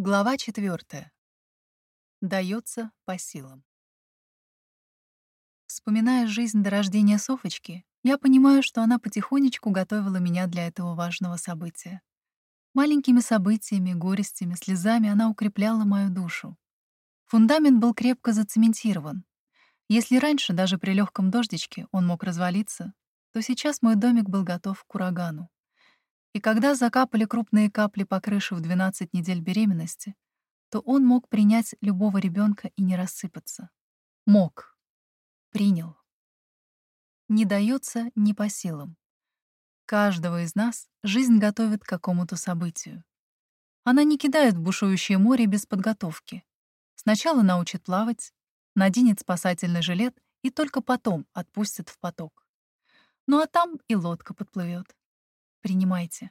Глава четвертая. Дается по силам. Вспоминая жизнь до рождения Софочки, я понимаю, что она потихонечку готовила меня для этого важного события. Маленькими событиями, горестями, слезами она укрепляла мою душу. Фундамент был крепко зацементирован. Если раньше, даже при легком дождичке, он мог развалиться, то сейчас мой домик был готов к урагану. И когда закапали крупные капли по крыше в 12 недель беременности, то он мог принять любого ребенка и не рассыпаться. Мог. Принял. Не дается не по силам. Каждого из нас жизнь готовит к какому-то событию. Она не кидает в бушующее море без подготовки. Сначала научит плавать, наденет спасательный жилет и только потом отпустит в поток. Ну а там и лодка подплывет. Принимайте.